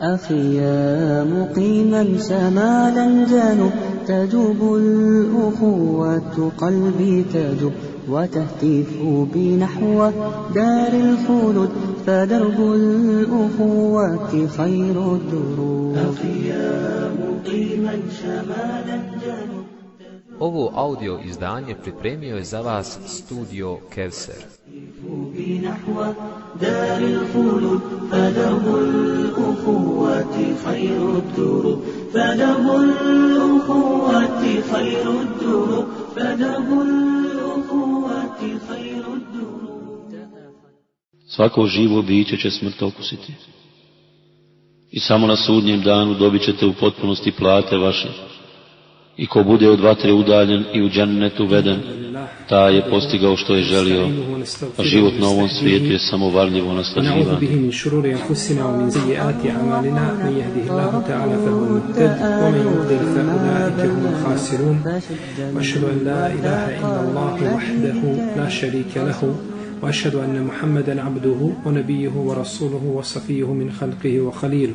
أخي يا مقيما شمالا جنوب تجوب الأخوة قلبي تجوب وتهتف بنحو دار الخلود فدرب الأخوة خير الدروب أخي يا مقيما شمالا جنوب Ovo audio izdanje pripremio je za vas studio Kevser. نحو دار الخلود فدرب الأخوة خير الدروب فدرب الأخوة خير الدروب فدرب الأخوة خير الدروب Svako živo biće će smrt okusiti. I samo na sudnjem danu dobit ćete u potpunosti plate vaše. I ko bude od vatre udaljen i u džennetu veden, taj je postigao što je želio, a život na ovom svijetu je samo varljivo له وأشهد أن محمدا عبده ونبيه ورسوله وصفيه من خلقه وخليله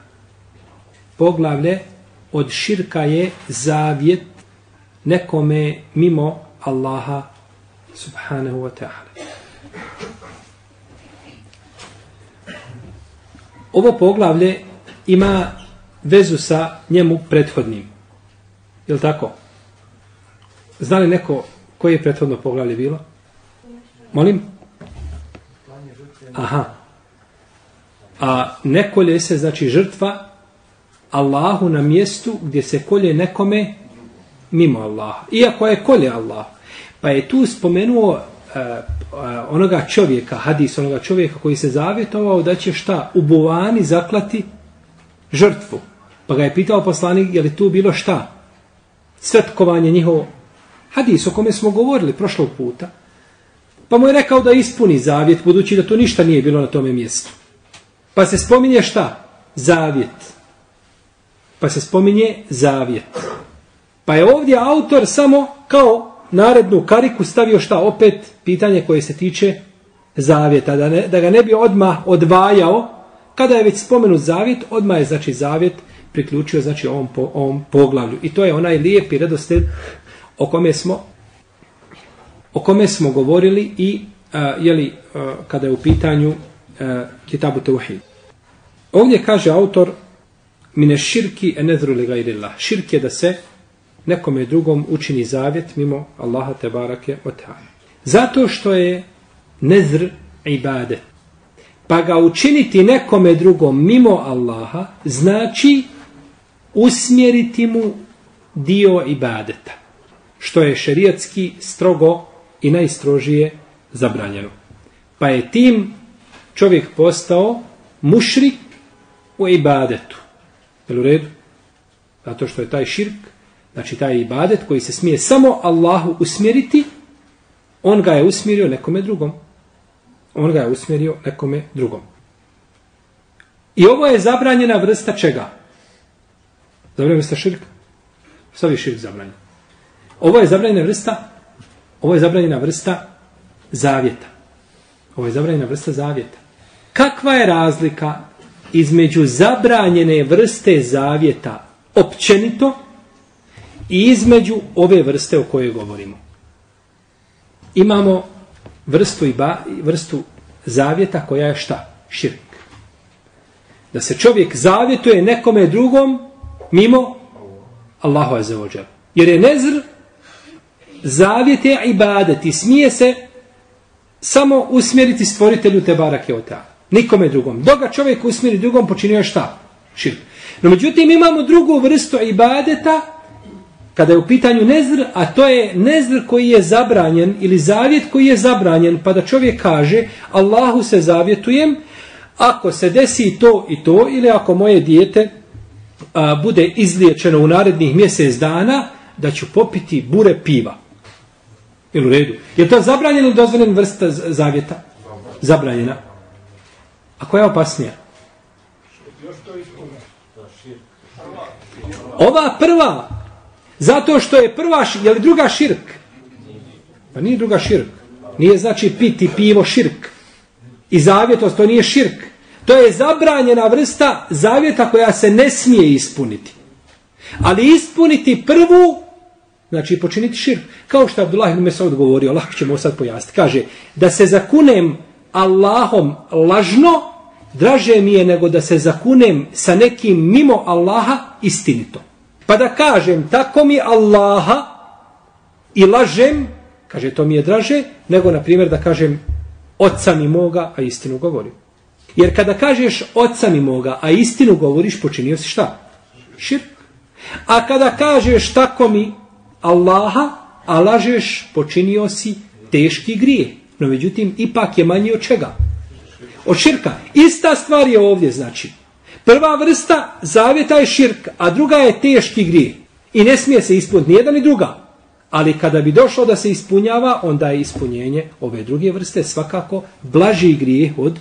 Poglavlje od širka je zavjet nekome mimo Allaha subhanahu wa ta'ala. Ovo poglavlje ima vezu sa njemu prethodnim. Je li tako? Zna li neko koje je prethodno poglavlje bilo? Molim? Aha. A nekolje se, znači žrtva Allahu na mjestu gdje se kolje nekome mimo Allaha. Iako je kolje Allah. Pa je tu spomenuo uh, uh, onoga čovjeka, hadis onoga čovjeka koji se zavjetovao da će šta? U buvani zaklati žrtvu. Pa ga je pitao poslanik je li tu bilo šta? Svetkovanje njihovo. Hadis o kome smo govorili prošlog puta. Pa mu je rekao da ispuni zavjet budući da to ništa nije bilo na tome mjestu. Pa se spominje šta? Zavjet. Pa se spominje zavjet. Pa je ovdje autor samo kao narednu kariku stavio šta opet pitanje koje se tiče zavjeta. Da, ne, da ga ne bi odma odvajao. Kada je već spomenut zavjet, odma je znači zavjet priključio znači ovom, po, ovom poglavlju. I to je onaj lijepi redosled o kome smo o kome smo govorili i uh, jeli, uh, kada je u pitanju uh, Kitabu Teuhid. Ovdje kaže autor mine širki enedru li gajrillah. Širk je da se nekome drugom učini zavjet mimo Allaha te barake o ta'ala. Zato što je nezr ibadet. Pa ga učiniti nekome drugom mimo Allaha znači usmjeriti mu dio ibadeta. Što je šerijatski strogo i najstrožije zabranjeno. Pa je tim čovjek postao mušrik u ibadetu. Jel u redu? Zato što je taj širk, znači taj ibadet koji se smije samo Allahu usmjeriti, on ga je usmjerio nekome drugom. On ga je usmjerio nekome drugom. I ovo je zabranjena vrsta čega? Zabranjena vrsta širka? Sad je širk zabranjen. Ovo je zabranjena vrsta ovo je zabranjena vrsta zavjeta. Ovo je zabranjena vrsta zavjeta. Kakva je razlika između zabranjene vrste zavjeta općenito i između ove vrste o kojoj govorimo? Imamo vrstu, i ba, vrstu zavjeta koja je šta? Širk. Da se čovjek zavjetuje nekome drugom mimo Allahu azzawajal. Jer je nezr zavjet je ibadet i smije se samo usmjeriti stvoritelju te Oteala. ota. Nikome drugom. Doga čovjek usmiri drugom, počinio je šta? Širk. No međutim imamo drugu vrstu ibadeta kada je u pitanju nezr, a to je nezr koji je zabranjen ili zavjet koji je zabranjen, pa da čovjek kaže Allahu se zavjetujem ako se desi to i to ili ako moje dijete a, bude izliječeno u narednih mjesec dana, da ću popiti bure piva. Ili u redu. Je to zabranjen ili dozvoljena vrsta zavjeta? Zabranjena. A koja je opasnija? Ova prva, zato što je prva, je li druga širk? Pa nije druga širk. Nije znači piti pivo širk. I zavjetost, to nije širk. To je zabranjena vrsta zavjeta koja se ne smije ispuniti. Ali ispuniti prvu, znači počiniti širk. Kao što Abdullah ibn Mesaud govorio, Allah ćemo sad pojasniti. Kaže, da se zakunem Allahom lažno, draže mi je nego da se zakunem sa nekim mimo Allaha istinito. Pa da kažem, tako mi Allaha i lažem, kaže, to mi je draže, nego, na primjer, da kažem, oca mi moga, a istinu govorim. Jer kada kažeš oca mi moga, a istinu govoriš, počinio si šta? Širk. A kada kažeš tako mi Allaha, a lažeš, počinio si teški grije. No međutim, ipak je manji od čega? Od širka. Ista stvar je ovdje, znači. Prva vrsta zavjeta je širk, a druga je teški grije. I ne smije se ispuniti ni jedna ni druga. Ali kada bi došlo da se ispunjava, onda je ispunjenje ove druge vrste svakako blaži grije od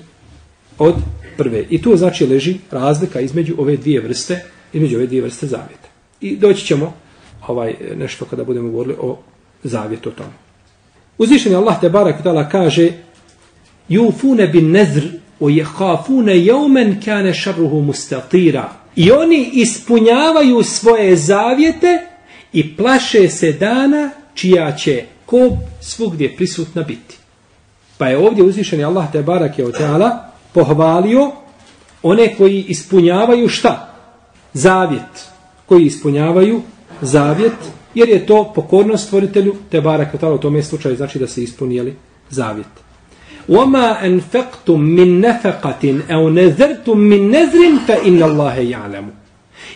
od prve. I tu znači leži razlika između ove dvije vrste, između ove dvije vrste zavjeta. I doći ćemo ovaj nešto kada budemo govorili o zavjetu o tome. Uzvišeni Allah te barak i kaže Jufune bin nezr o jehafune jeumen kane šarruhu mustatira. I oni ispunjavaju svoje zavjete i plaše se dana čija će kob svugdje prisutna biti. Pa je ovdje uzvišeni Allah te barake od teala pohvalio one koji ispunjavaju šta? Zavjet. Koji ispunjavaju zavjet, jer je to pokornost stvoritelju, te barak u tome slučaju znači da se ispunijeli zavjet. وَمَا أَنْفَقْتُمْ مِنْ نَفَقَةٍ أَوْ نَذَرْتُمْ مِنْ نَذْرٍ فَإِنَّ اللَّهَ يَعْلَمُ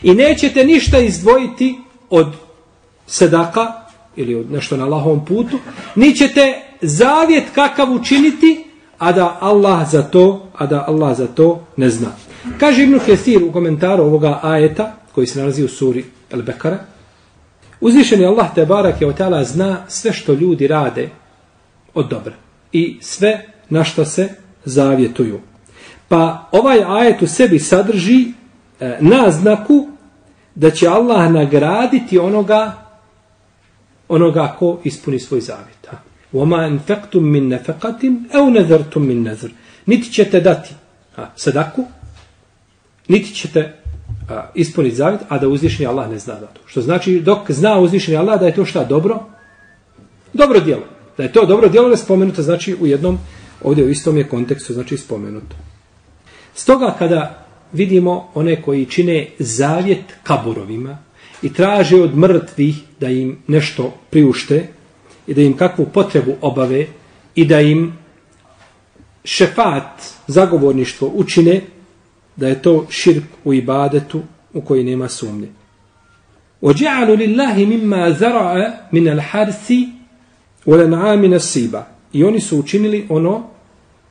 I nećete ništa izdvojiti od sedaka ili od nešto na Allahovom putu, ni ćete zavjet kakav učiniti, a da Allah za to, a da Allah za to ne zna. Kaže Ibn Kesir u komentaru ovoga ajeta, koji se nalazi u suri El Bekara, uzvišeni Allah te barak je otala zna sve što ljudi rade od dobra i sve na što se zavjetuju. Pa ovaj ajet u sebi sadrži e, naznaku da će Allah nagraditi onoga onoga ko ispuni svoj zavjet. Ha? وَمَا أَنْفَقْتُمْ مِنْ نَفَقَةٍ أَوْ نَذَرْتُمْ مِنْ نَذْرٍ Niti ćete dati a, sadaku, niti ćete a, ispuniti zavjet, a da uzvišeni Allah ne zna da to. Što znači, dok zna uzvišeni Allah da je to šta dobro? Dobro djelo. Da je to dobro djelo, ne spomenuto, znači u jednom, ovdje u istom je kontekstu, znači spomenuto. Stoga kada vidimo one koji čine zavjet kaburovima i traže od mrtvih da im nešto priušte, i da im kakvu potrebu obave i da im šefat, zagovorništvo učine, da je to širk u ibadetu u koji nema sumnje. وَجَعَلُوا لِلَّهِ مِمَّا زَرَعَ مِنَ الْحَرْسِ وَلَنْعَامِ نَسِيبًا I oni su učinili ono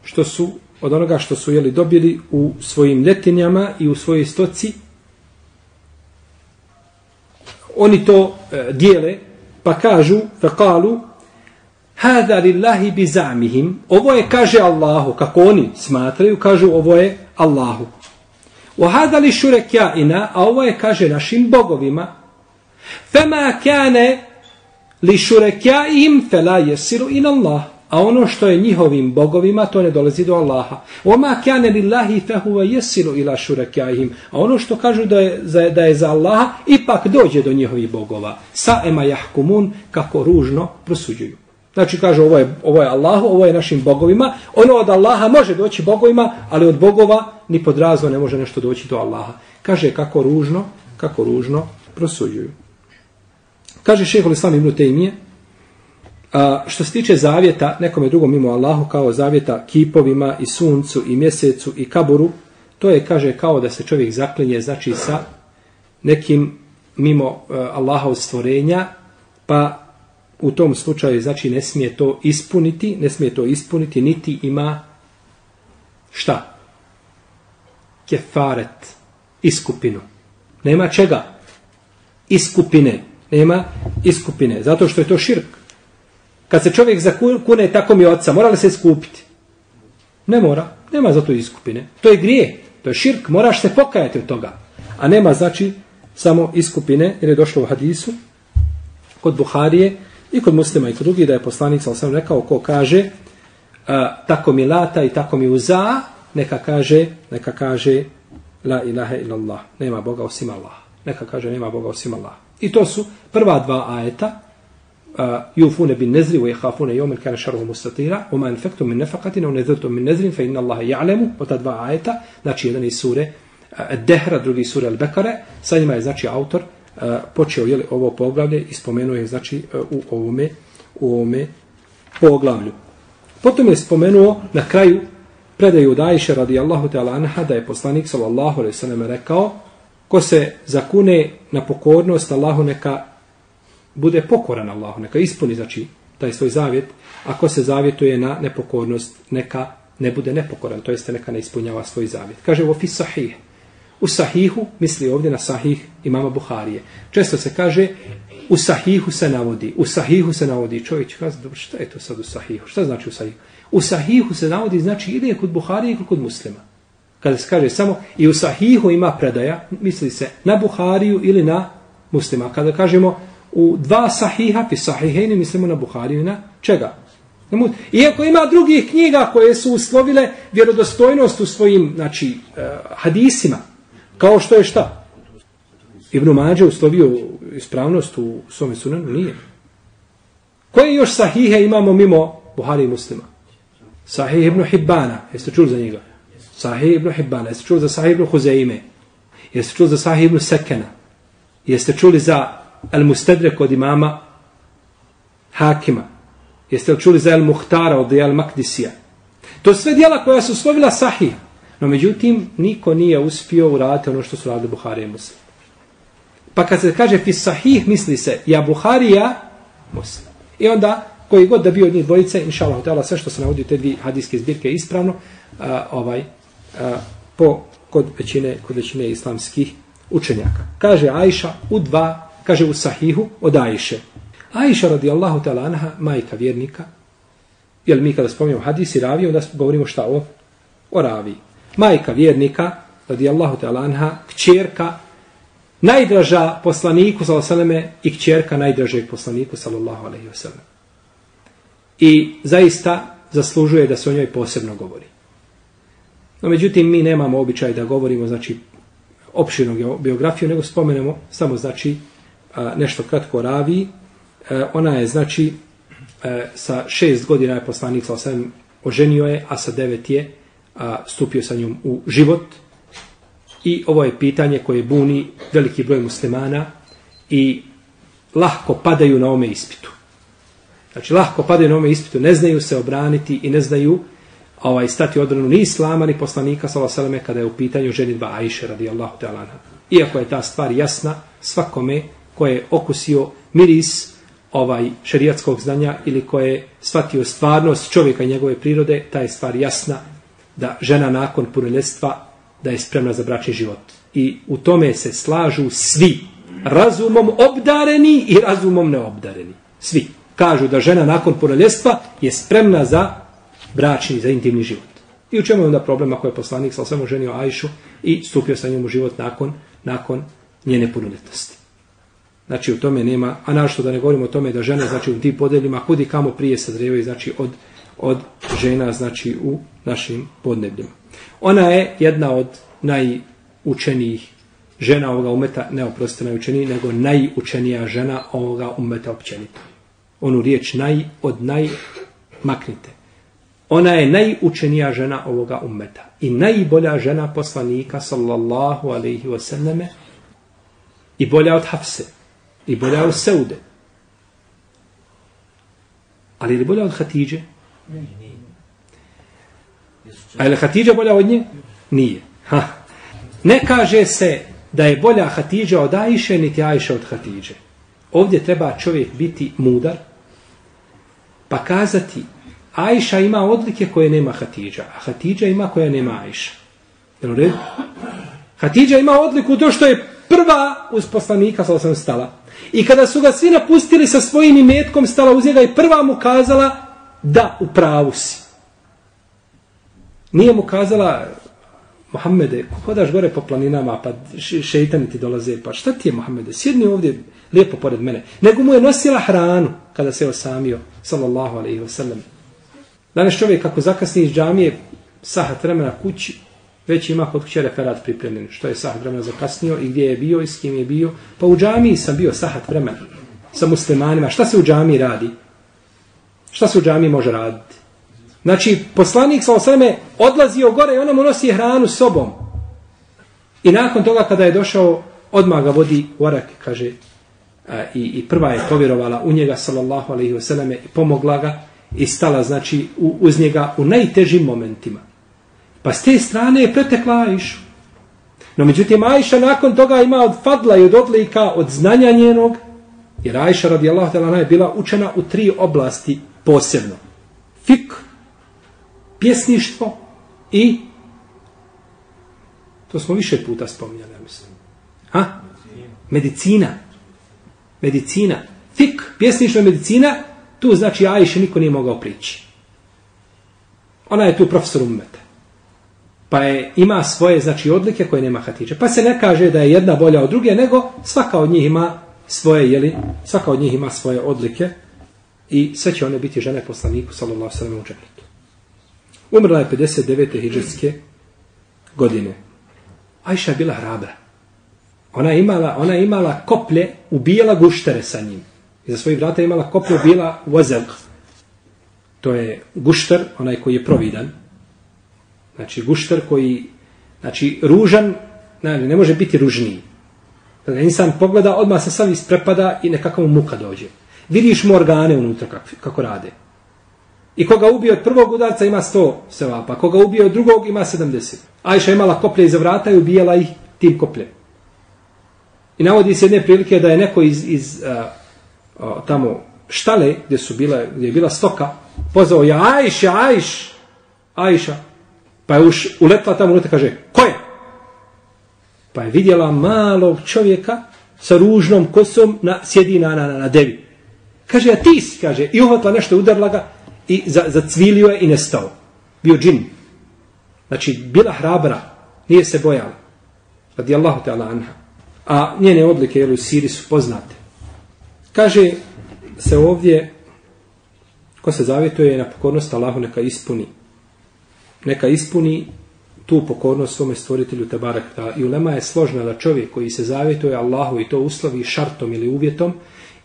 što su od onoga što su jeli dobili u svojim ljetinjama i u svojoj stoci. Oni to e, dijele pa kažu, fa hada lillahi bi zamihim, ovo je, kaže Allahu, kako oni smatraju, kažu, ovo je Allahu. Wa hada li shurakaina a ovo je, kaže, našim bogovima, fama kana li shurakaihim fala yasiru ila Allah. A ono što je njihovim bogovima, to ne dolazi do Allaha. Oma kane lillahi fehuva jesilu ila šurekjahim. A ono što kažu da je, za, da je za Allaha, ipak dođe do njihovih bogova. Sa ema jahkumun, kako ružno prosuđuju. Znači kaže ovo je, ovo je Allahu, ovo je našim bogovima. Ono od Allaha može doći bogovima, ali od bogova ni pod razvo ne može nešto doći do Allaha. Kaže kako ružno, kako ružno prosuđuju. Kaže šehol Islam ibn Tejmije, A, što se tiče zavjeta nekome drugom mimo Allahu kao zavjeta kipovima i suncu i mjesecu i kaburu, to je, kaže, kao da se čovjek zaklinje, znači sa nekim mimo e, Allaha stvorenja, pa u tom slučaju, znači, ne smije to ispuniti, ne smije to ispuniti, niti ima šta? Kefaret, iskupinu. Nema čega? Iskupine. Nema iskupine. Zato što je to širk. Kad se čovjek zakune tako mi oca, mora li se iskupiti? Ne mora. Nema za to iskupine. To je grije. To je širk. Moraš se pokajati od toga. A nema znači samo iskupine, jer je došlo u hadisu kod Buharije i kod muslima i kod drugih da je poslanik sam sam rekao ko kaže a, tako mi lata i tako mi uza, neka kaže, neka kaže la ilaha illallah. Nema Boga osim Allah. Neka kaže nema Boga osim Allah. I to su prva dva ajeta يوفون bin ويخافون wa yakhafuna yawman kana sharruhu انفقتم من ma او min nafaqatin aw فان min يعلم. fa inna ya'lamu wa dva ajeta znači jedan iz sure Dehra drugi sure Al-Bekare, sa njima je znači autor počeo je ovo poglavlje i spomenuo je znači u ovome u ovome poglavlju. Potom je spomenuo na kraju predaju od Ajše radijallahu ta'ala anha da je poslanik sallallahu alaihi sallam rekao ko se zakune na pokornost Allahu neka bude pokoran Allahu, neka ispuni znači taj svoj zavjet, ako se zavjetuje na nepokornost, neka ne bude nepokoran, to jeste neka ne ispunjava svoj zavjet. Kaže u sahih. U sahihu, misli ovdje na sahih imama Buharije. Često se kaže, u sahihu se navodi, u sahihu se navodi. Čovjek kaže, dobro, šta je to sad u sahihu? Šta znači u sahihu? U sahihu se navodi, znači ide kod Buharije ili kod muslima. Kada se kaže samo, i u sahihu ima predaja, misli se na Buhariju ili na muslima. Kada kažemo, u dva sahiha, fi sahihejni, mislimo na Buhariju na čega? Iako ima drugih knjiga koje su uslovile vjerodostojnost u svojim znači, eh, hadisima, kao što je šta? Ibn Mađe uslovio ispravnost u svome sunanu? Nije. Koje još sahihe imamo mimo Buhari i muslima? Sahih ibn Hibbana, jeste čuli za njega? Sahih ibn Hibbana, jeste čuli za Sahih ibn Huzeime? Jeste čuli za Sahih ibn Sekena? Jeste čuli za Al-Mustadrek od imama Hakima. Jeste li čuli za Al-Muhtara od El Makdisija? To sve dijela koja su slovila sahih. No međutim, niko nije uspio uraditi ono što su radili Buhari i Muslim. Pa kad se kaže fi sahih, misli se ja Buhari, ja Muslim. I onda, koji god da bio od njih dvojice, inša Allah, sve što se navodi te dvije hadijske zbirke ispravno, a, ovaj, a, po, kod, većine, kod većine islamskih učenjaka. Kaže Ajša u dva kaže u sahihu od Ajše. Ajša radijallahu ta'ala anha, majka vjernika, jer mi kada spominjamo hadis i ravi, onda govorimo šta o, o ravi. Majka vjernika, radijallahu ta'ala anha, kćerka, najdraža poslaniku, sallallahu i kćerka najdražeg poslaniku, sallallahu alaihi wasallam. I zaista zaslužuje da se o njoj posebno govori. No, međutim, mi nemamo običaj da govorimo, znači, opširnog biografiju, nego spomenemo samo, znači, a, nešto kratko ravi. E, ona je, znači, e, sa šest godina je poslanik sa osam oženio je, a sa devet je a, stupio sa njom u život. I ovo je pitanje koje buni veliki broj muslimana i lahko padaju na ome ispitu. Znači, lahko padaju na ome ispitu, ne znaju se obraniti i ne znaju ovaj, stati odbranu ni islama, ni poslanika, sallallahu kada je u pitanju ženitba Aisha radijallahu ta'ala. Iako je ta stvar jasna, svakome koje je okusio miris ovaj šerijatskog znanja ili koje je shvatio stvarnost čovjeka i njegove prirode, ta je stvar jasna da žena nakon punoljestva da je spremna za bračni život. I u tome se slažu svi, razumom obdareni i razumom neobdareni. Svi kažu da žena nakon punoljestva je spremna za bračni, za intimni život. I u čemu je onda problem ako je poslanik sa samo ženio Ajšu i stupio sa njom u život nakon, nakon njene punoljetnosti. Znači u tome nema, a našto da ne govorimo o tome da žene znači u tim podnebljima, kudi kamo prije sazrevaju znači od, od žena znači u našim podnebljima. Ona je jedna od najučenijih žena ovoga umeta, ne oprostite najučeniji, nego najučenija žena ovoga umeta općenito. Onu riječ naj od naj maknite. Ona je najučenija žena ovoga umeta i najbolja žena poslanika sallallahu alaihi wasallame i bolja od Hafse i bolja od Seude. Ali je li bolja od Hatidže? A je li Hatidža bolja od nje? Nije. Ha. Ne kaže se da je bolja Hatidža od Ajše, niti Ajša od Hatidže. Ovdje treba čovjek biti mudar, pa kazati Ajša ima odlike koje nema Hatidža, a Hatidža ima koja nema Ajša. Jel u redu? Hatidža ima odliku to što je prva uz poslanika sa osam stala. I kada su ga svi napustili sa svojim imetkom, stala uz njega i prva mu kazala da u pravu si. Nije mu kazala Mohamede, hodaš gore po planinama, pa šeitani ti dolaze, pa šta ti je Mohamede, sjedni ovdje lijepo pored mene. Nego mu je nosila hranu kada se osamio, sallallahu alaihi wa sallam. Danas čovjek kako zakasni iz džamije, sahat vremena kući, već ima kod kuće referat pripremljen, što je sahat vremena zakasnio i gdje je bio i s kim je bio. Pa u džamiji sam bio sahat vremena sa muslimanima. Šta se u džamiji radi? Šta se u džamiji može raditi? Znači, poslanik sa osreme odlazio gore i ona mu nosi hranu sobom. I nakon toga kada je došao, odmah ga vodi u arak, kaže, a, i, i prva je povjerovala u njega, sallallahu alaihi wasallam, i pomogla ga i stala, znači, u, uz njega u najtežim momentima. Pa s te strane je pretekla Ajšu. No, međutim, Ajša nakon toga ima od fadla i od odlika, od znanja njenog, jer Ajša radijallahu ta'ala je bila učena u tri oblasti posebno. Fik, pjesništvo i to smo više puta spominjali, ja mislim. Ha? Medicina. Medicina. Fik, pjesništvo i medicina, tu znači Ajše niko nije mogao prići. Ona je tu profesor umeta. Pa je, ima svoje znači odlike koje nema Hatidža. Pa se ne kaže da je jedna bolja od druge, nego svaka od njih ima svoje, jeli, svaka od njih ima svoje odlike i sve će one biti žene poslaniku, sallallahu sallam, u džanetu. Umrla je 59. hijđarske godine. Ajša je bila hrabra. Ona je imala, ona je imala koplje, ubijala guštere sa njim. I za svojih vrata je imala koplje, ubijala vozelk. To je gušter, onaj koji je providan. Znači, gušter koji, znači, ružan, ne, ne može biti ružniji. Kada insan pogleda, odmah se sam isprepada i nekakav muka dođe. Vidiš mu organe unutra kako, kako rade. I koga ubije od prvog udarca ima 100 sevapa, koga ubije od drugog ima 70. Ajša imala koplje iza vrata i ubijala ih tim koplje. I navodi se jedne prilike da je neko iz, iz a, a, tamo štale gdje, su bile, gdje je bila stoka pozvao je Ajša, Ajš, Ajša. Pa je uš, uletla tamo i kaže, ko je? Pa je vidjela malog čovjeka sa ružnom kosom na, sjedi na, na, na, devi. Kaže, a ti si, kaže, i uhvatla nešto, udarla ga, i zacvilio je i nestao. Bio džin. Znači, bila hrabra, nije se bojala. Radi Allahu ta'ala anha. A njene odlike, jel, u Siri su poznate. Kaže se ovdje, ko se zavjetuje na pokornost Allahu, neka ispuni. Neka ispuni tu pokornost svome stvoritelju Tabarak. I ulema je složna da čovjek koji se zavjetuje Allahu i to uslovi šartom ili uvjetom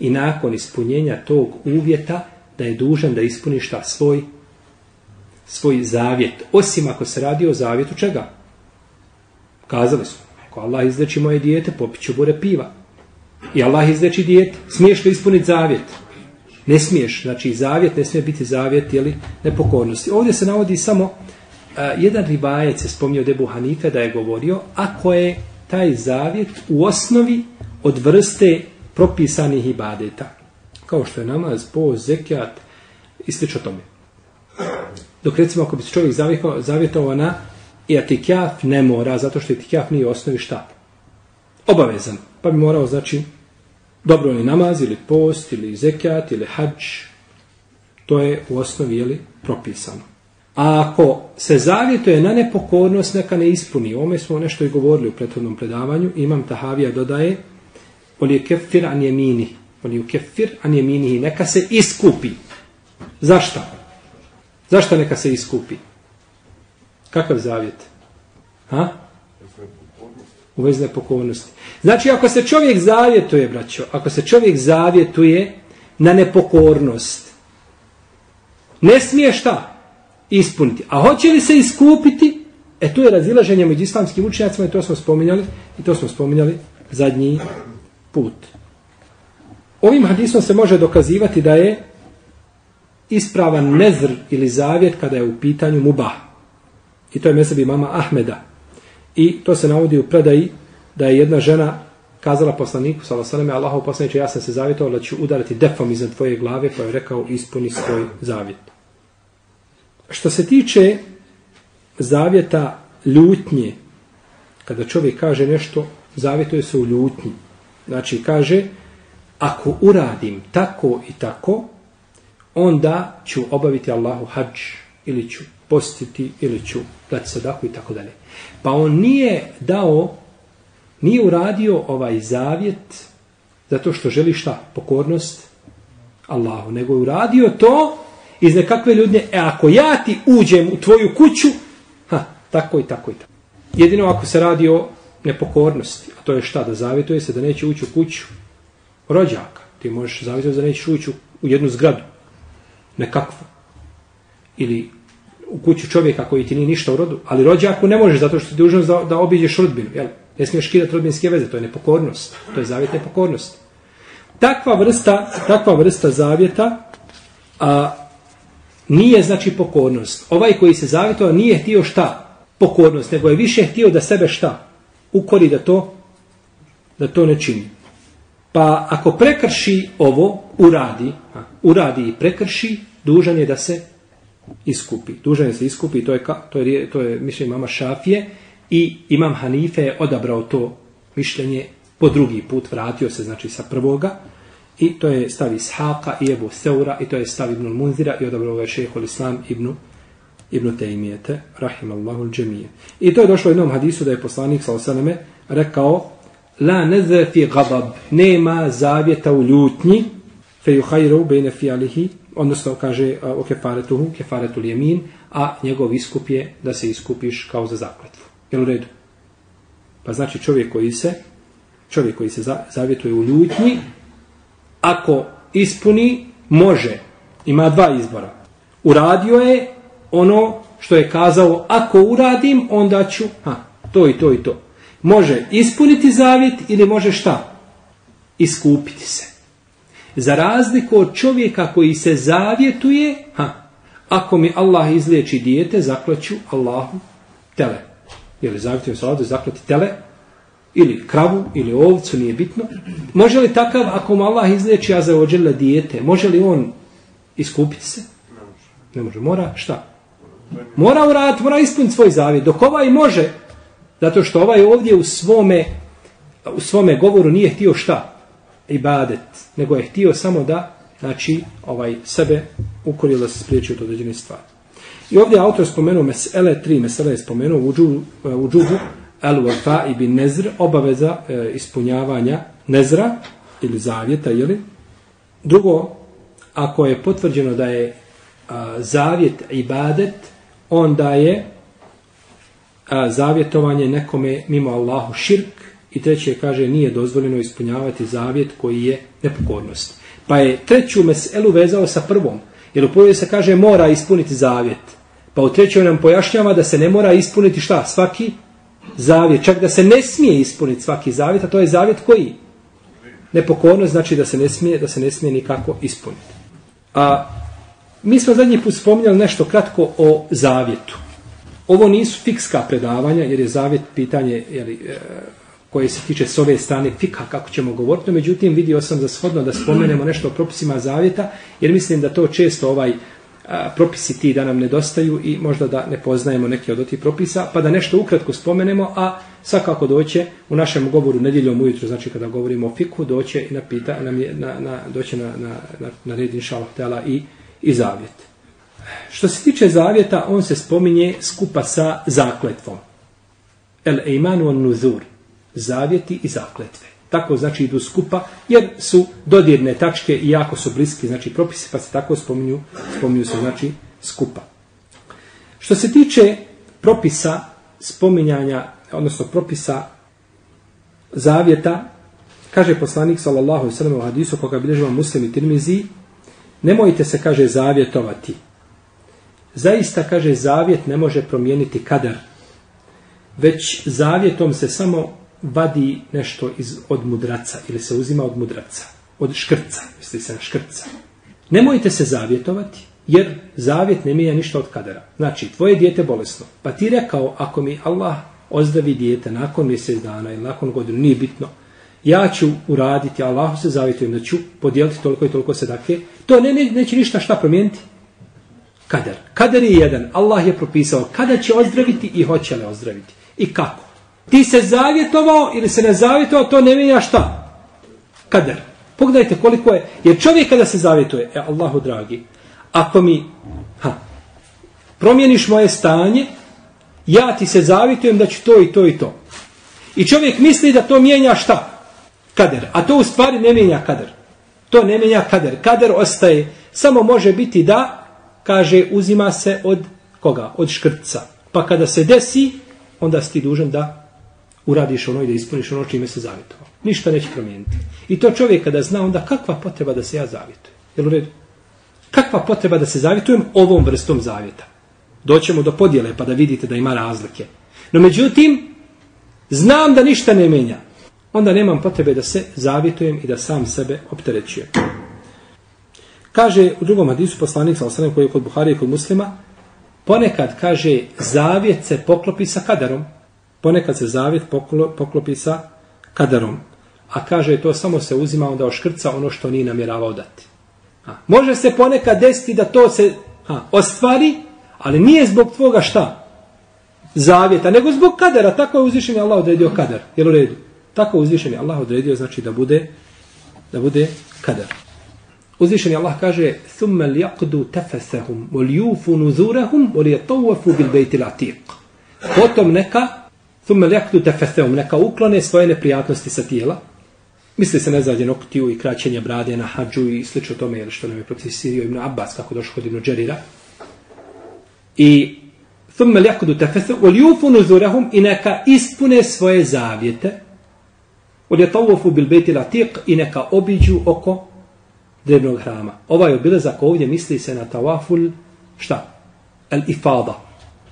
i nakon ispunjenja tog uvjeta, da je dužan da ispuni šta svoj svoj zavjet. Osim ako se radi o zavjetu čega? Kazali su, ako Allah izleči moje dijete, popiću bure piva. I Allah izleči dijete, smiješ li ispuniti zavjet? Ne smiješ, znači zavjet ne smije biti zavjet, jeli, nepokornosti. Ovdje se navodi samo, uh, jedan ribajec je spomnio Debu Hanife da je govorio, ako je taj zavjet u osnovi od vrste propisanih ibadeta kao što je namaz, post, zekijat i sl. tome. Dok recimo ako bi se čovjek zavjetovao na etikjaf ne mora, zato što etikjaf nije osnovi šta? Obavezan. Pa bi morao, znači, dobro ili namaz, ili post, ili zekijat, ili hađ. To je u osnovi, jeli, propisano. A ako se zavjetuje na nepokornost, neka ne ispuni. Ome smo nešto i govorili u prethodnom predavanju. Imam Tahavija dodaje, oli je kefir an jemini, Oni u kefir, a nije. Neka se iskupi. Zašto? Zašto neka se iskupi? Kakav zavjet? Ha? U vezi nepokornosti. Znači, ako se čovjek zavjetuje, braćo, ako se čovjek zavjetuje na nepokornost, ne smije šta? Ispuniti. A hoće li se iskupiti? E, tu je razilaženje među islamskim učenjacima i to smo spominjali, i to smo spominjali zadnji put. Ovim hadisom se može dokazivati da je ispravan nezr ili zavjet kada je u pitanju mubah. I to je mesebi mama Ahmeda. I to se navodi u predaji da je jedna žena kazala poslaniku, salasaleme, Allahov poslaniče, ja sam se zavjetovao da ću udarati defom iznad tvoje glave, pa je rekao, ispuni svoj zavjet. Što se tiče zavjeta ljutnje, kada čovjek kaže nešto, zavjetuje se u ljutnji. Znači, kaže, ako uradim tako i tako, onda ću obaviti Allahu hađ, ili ću postiti, ili ću dati sadaku i tako dalje. Pa on nije dao, nije uradio ovaj zavjet zato što želi šta? Pokornost Allahu. Nego je uradio to iz nekakve ljudne, e ako ja ti uđem u tvoju kuću, ha, tako i tako i tako. Jedino ako se radi o nepokornosti, a to je šta? Da zavjetuje se da neće ući u kuću rođaka. Ti možeš zavjetovati da nećeš ući u jednu zgradu. Nekakvu. Ili u kuću čovjeka koji ti nije ništa u rodu, ali rođaku ne možeš zato što ti dužnost da, da obiđeš rodbinu. Jel? Ne smiješ kidati rodbinske veze, to je nepokornost. To je zavjet nepokornosti. Takva vrsta, takva vrsta zavjeta a, nije znači pokornost. Ovaj koji se zavjetovao nije htio šta? Pokornost, nego je više htio da sebe šta? Ukori da to da to ne čini. Pa ako prekrši ovo, uradi, a, uradi i prekrši, dužan je da se iskupi. Dužan je da se iskupi, to je, to je, to je mišljenje mama Šafije i imam Hanife je odabrao to mišljenje po drugi put, vratio se znači sa prvoga i to je stav Ishaqa i Ebu Seura i to je stav Ibn Munzira i odabrao je šehol Islam Ibn Ibn Tejmijete, rahimallahu džemije. I to je došlo u jednom hadisu da je poslanik sa osaname rekao la neze fi gadab, nema zavjeta u ljutnji, fe juhajru bejne fi alihi, odnosno kaže o kefaretuhu, kefaretul jemin, a njegov iskup je da se iskupiš kao za zakletvu. Jel u redu? Pa znači čovjek koji se čovjek koji se zavjetuje u ljutnji, ako ispuni, može. Ima dva izbora. Uradio je ono što je kazao, ako uradim, onda ću, ha, to i to i to. Može ispuniti zavjet ili može šta? Iskupiti se. Za razliku od čovjeka koji se zavjetuje, ha, ako mi Allah izliječi dijete, zaklaću Allahu tele. Jer zavjetujem se ovdje zaklati tele? Ili kravu, ili ovcu, nije bitno. Može li takav, ako mu Allah izleči azaođele dijete, može li on iskupiti se? Ne može. Mora šta? Mora uraditi, mora ispuniti svoj zavjet. Dok ovaj može, Zato što ovaj ovdje u svome, u svome govoru nije htio šta? Ibadet. Nego je htio samo da znači, ovaj sebe ukorilo da se spriječi od određene stvari. I ovdje autor spomenuo mesele, tri mesele je spomenuo u, džubu, u džubu el wafa i bin nezr, obaveza e, ispunjavanja nezra ili zavjeta, jeli? Drugo, ako je potvrđeno da je a, zavjet ibadet, onda je a, zavjetovanje nekome mimo Allahu širk i treće kaže nije dozvoljeno ispunjavati zavjet koji je nepokornost. Pa je treću meselu vezao sa prvom. Jer u prvoj se kaže mora ispuniti zavjet. Pa u trećoj nam pojašnjava da se ne mora ispuniti šta? Svaki zavjet. Čak da se ne smije ispuniti svaki zavjet, a to je zavjet koji? Nepokornost znači da se ne smije, da se ne smije nikako ispuniti. A mi smo zadnji put spominjali nešto kratko o zavjetu. Ovo nisu fikska predavanja, jer je zavjet pitanje jeli, e, koje se tiče s ove strane fika, kako ćemo govoriti. No, međutim, vidio sam za shodno da spomenemo nešto o propisima zavjeta, jer mislim da to često ovaj a, propisi ti da nam nedostaju i možda da ne poznajemo neke od tih propisa, pa da nešto ukratko spomenemo, a svakako doće u našem govoru nedjeljom ujutru, znači kada govorimo o fiku, doće i na pita, na, na, na, doće na, na, na, na red tela i, i zavjet. Što se tiče zavjeta, on se spominje skupa sa zakletvom. El eimanu on nuzur. Zavjeti i zakletve. Tako znači idu skupa, jer su dodirne tačke i jako su bliski, znači propisi, pa se tako spominju, spominju se znači skupa. Što se tiče propisa spominjanja, odnosno propisa zavjeta, kaže poslanik sallallahu sallam u hadisu koga bilježava muslim i tirmizi, nemojte se, kaže, zavjetovati Zaista, kaže, zavjet ne može promijeniti kadar. Već zavjetom se samo vadi nešto iz, od mudraca ili se uzima od mudraca. Od škrca, misli se na škrca. Nemojte se zavjetovati Jer zavjet ne mijenja ništa od kadera. Znači, tvoje dijete bolesno. Pa ti rekao, ako mi Allah ozdravi dijete nakon mjesec dana ili nakon godinu, nije bitno, ja ću uraditi, Allahu se zavjetujem da ću podijeliti toliko i toliko sedake, to ne, ne, neće ništa šta promijeniti. Kader. Kader je jedan. Allah je propisao kada će ozdraviti i hoće li ozdraviti. I kako. Ti se zavjetovao ili se ne zavjetovao, to ne mijenja šta? Kader. Pogledajte koliko je. Jer čovjek kada se zavjetuje, e Allahu dragi, ako mi ha, promijeniš moje stanje, ja ti se zavjetujem da ću to i to i to. I čovjek misli da to mijenja šta? Kader. A to u stvari ne mijenja kader. To ne mijenja kader. Kader ostaje, samo može biti da, kaže, uzima se od koga? Od škrtca. Pa kada se desi, onda si ti dužan da uradiš ono i da ispuniš ono čime se zavjetovao. Ništa neće promijeniti. I to čovjek kada zna, onda kakva potreba da se ja zavjetujem? Jel u redu? Kakva potreba da se zavjetujem ovom vrstom zavjeta? Doćemo do podjele pa da vidite da ima razlike. No međutim, znam da ništa ne menja. Onda nemam potrebe da se zavjetujem i da sam sebe opterećujem. Kaže u drugom hadisu poslanik sa osanem koji je kod Buhari i kod muslima, ponekad kaže zavjet se poklopi sa kadarom. Ponekad se zavjet poklopi sa kadarom. A kaže to samo se uzima onda oškrca ono što nije namjeravao dati. Ha. Može se ponekad desiti da to se ha, ostvari, ali nije zbog tvoga šta? Zavjeta, nego zbog kadera. Tako je uzvišen je Allah odredio kader. Jel u redu? Tako uzvišen je Allah odredio, znači da bude da bude kader. Uzvišen je Allah kaže ثُمَّ لِيَقْدُوا تَفَسَهُمْ وَلْيُوفُ نُذُورَهُمْ وَلِيَطَوَّفُوا بِالْبَيْتِ الْعَتِيقِ Potom neka Thumme lektu tefeseum, neka uklone svoje neprijatnosti sa tijela. Misli se nezadje noktiju i kraćenje brade na hađu i slično tome, jer što nam je procesirio Ibn Abbas, kako došlo kod Ibn Đerira. I thumme lektu tefeseum, ol jufunu zurehum, i neka ispune svoje zavijete, ol je bil beti latiq, i neka obiđu oko drevnog hrama. Ovaj obilazak ovdje misli se na tawaful šta? El ifada.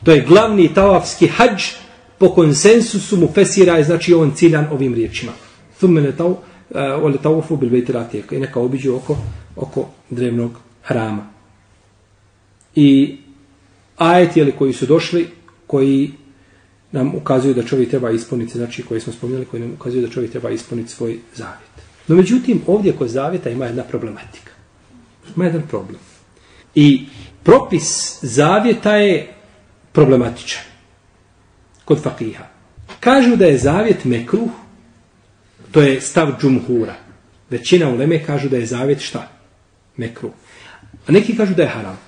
To je glavni tawafski hađ, po konsensusu mu fesira, znači on ciljan ovim riječima. Thumme letavu, ole tavufu eh, bil bejti ratijek i neka obiđu oko, oko drevnog hrama. I ajeti ali koji su došli, koji nam ukazuju da čovjek treba ispuniti, znači koji smo spomenuli, koji nam ukazuju da čovjek treba ispuniti svoj zavjet. No međutim, ovdje kod zavjeta ima jedna problematika. Ima jedan problem. I propis zavjeta je problematičan kod fakiha. Kažu da je zavjet mekruh To je stav džumhura. Većina uleme kažu da je zavjet šta? Mekruh. A neki kažu da je haram.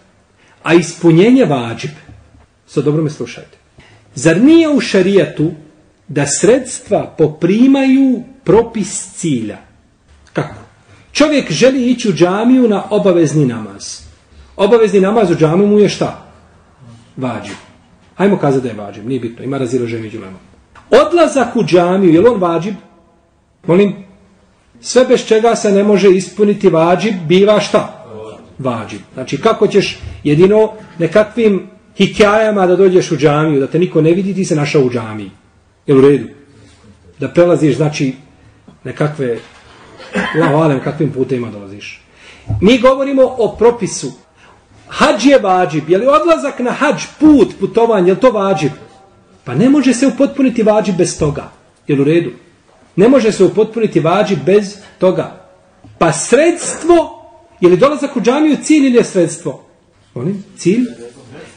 A ispunjenje vađib, sad dobro me slušajte, zar nije u šarijatu da sredstva poprimaju propis cilja? Kako? Čovjek želi ići u džamiju na obavezni namaz. Obavezni namaz u džamiju mu je šta? Vađib. Hajmo kazati da je vađib, nije bitno, ima raziloženje među lemom. Odlazak u džamiju, je li on vađib? Molim, sve bez čega se ne može ispuniti vađib, biva šta? Vađib. Znači, kako ćeš jedino nekakvim hikajama da dođeš u džamiju, da te niko ne vidi, ti se našao u džamiji. Je u redu? Da prelaziš, znači, nekakve, lavalem, kakvim putima dolaziš. Mi govorimo o propisu. Hadž je vađib. Je li odlazak na hadž, put, putovanje, je to vađib? Pa ne može se upotpuniti vađib bez toga. Je u redu? Ne može se upotpuniti vađi bez toga. Pa sredstvo, je li dolazak u džamiju cilj ili je sredstvo? Oni, cilj?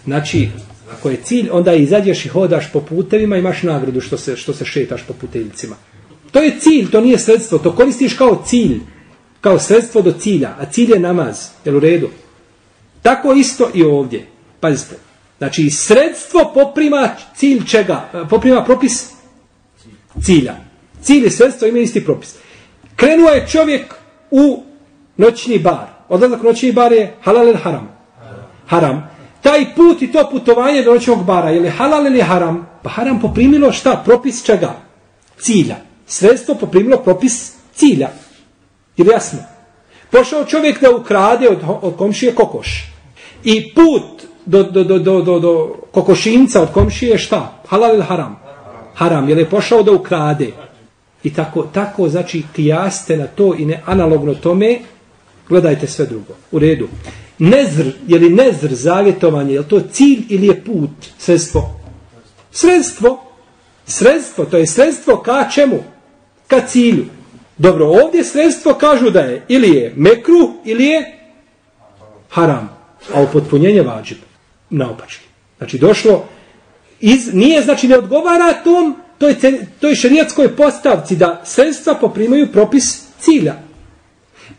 Znači, ako je cilj, onda izađeš i hodaš po putevima i imaš nagradu što se, što se šetaš po puteljicima. To je cilj, to nije sredstvo, to koristiš kao cilj, kao sredstvo do cilja, a cilj je namaz, jel u redu? Tako isto i ovdje. Pazite, znači sredstvo poprima cilj čega? Poprima propis cilja. Cilj i sredstvo imaju isti propis. Krenuo je čovjek u noćni bar. Odlazak u noćni bar je halal ili haram? Haram. Taj put i to putovanje do noćnog bara, je li halal ili haram? Pa haram poprimilo šta? Propis čega? Cilja. Sredstvo poprimilo propis cilja. Je jasno? Pošao čovjek da ukrade od, od komšije kokoš. I put do, do, do, do, do, do kokošinca od komšije šta? Halal ili haram? Haram. Je pošao da ukrade? I tako, tako znači kijaste na to i ne analogno tome, gledajte sve drugo. U redu. Nezr, je li nezr zavjetovanje, je li to cilj ili je put, sredstvo? Sredstvo. Sredstvo, to je sredstvo ka čemu? Ka cilju. Dobro, ovdje sredstvo kažu da je ili je mekru ili je haram. A upotpunjenje vađib. Naopački. Znači došlo, iz, nije znači ne odgovara tom, toj, toj to šerijatskoj postavci da sredstva poprimaju propis cilja.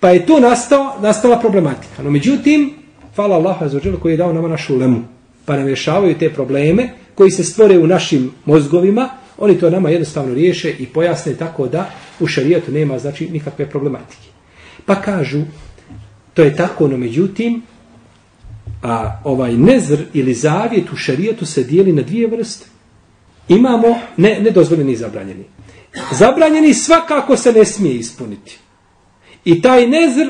Pa je to nastao, nastala problematika. No međutim, hvala Allahu azuđelu koji je dao nama našu lemu. Pa nam rješavaju te probleme koji se stvore u našim mozgovima, oni to nama jednostavno riješe i pojasne tako da u šarijatu nema znači nikakve problematike. Pa kažu, to je tako, no međutim, a ovaj nezr ili zavjet u šarijetu se dijeli na dvije vrste. Imamo ne, nedozvoljeni i zabranjeni. Zabranjeni svakako se ne smije ispuniti. I taj nezr,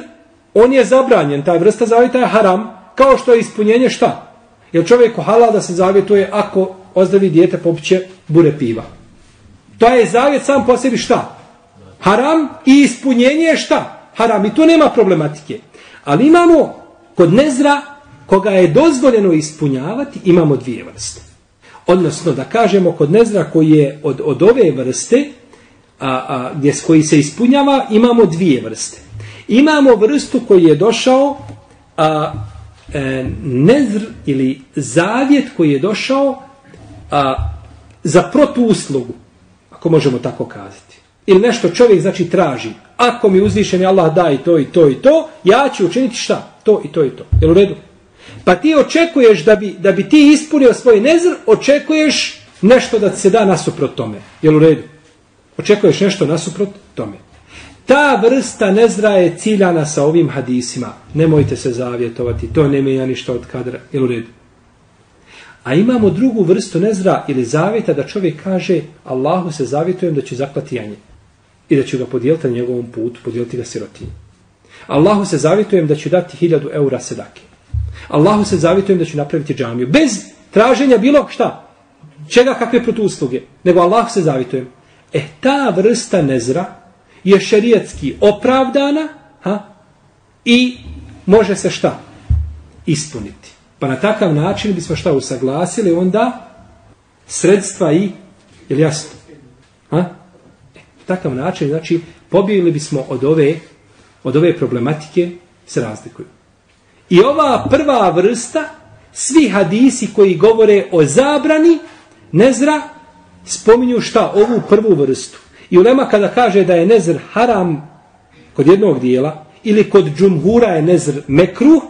on je zabranjen, taj vrsta zavjeta je haram, kao što je ispunjenje šta? Jer čovjeku halal da se zavjetuje ako ozdravi dijete popiće bure piva. To je zavjet sam po sebi šta? Haram i ispunjenje je šta? Haram i tu nema problematike. Ali imamo kod nezra koga je dozvoljeno ispunjavati, imamo dvije vrste. Odnosno da kažemo kod nezra koji je od, od ove vrste, a, a, gdje s koji se ispunjava, imamo dvije vrste. Imamo vrstu koji je došao a, e, nezr ili zavjet koji je došao a, za protuuslugu, ako možemo tako kazati. Ili nešto čovjek znači traži. Ako mi uzvišeni Allah da i to i to i to, ja ću učiniti šta? To i to i to. Jel u redu? Pa ti očekuješ da bi, da bi ti ispunio svoj nezr, očekuješ nešto da se da nasuprot tome. Jel u redu? Očekuješ nešto nasuprot tome. Ta vrsta nezra je ciljana sa ovim hadisima. Nemojte se zavjetovati, to ne ja ništa od kadra. Jel u redu? A imamo drugu vrstu nezra ili zavjeta da čovjek kaže Allahu se zavjetujem da će zaklati janje. I da ću ga podijeliti na njegovom putu, podijeliti ga sirotinji. Allahu se zavjetujem da ću dati hiljadu eura sedake. Allahu se zavitujem da ću napraviti džamiju. Bez traženja bilo šta. Čega kakve protusluge. Nego Allahu se zavitujem. E ta vrsta nezra je šerijetski opravdana ha? i može se šta? Ispuniti. Pa na takav način bismo šta usaglasili onda sredstva i je li jasno? Ha? E, takav način, znači, pobijeli bismo od ove, od ove problematike se razlikuju. I ova prva vrsta, svi hadisi koji govore o zabrani, nezra, spominju šta? Ovu prvu vrstu. I ulema kada kaže da je nezr haram kod jednog dijela, ili kod džumhura je nezr mekruh,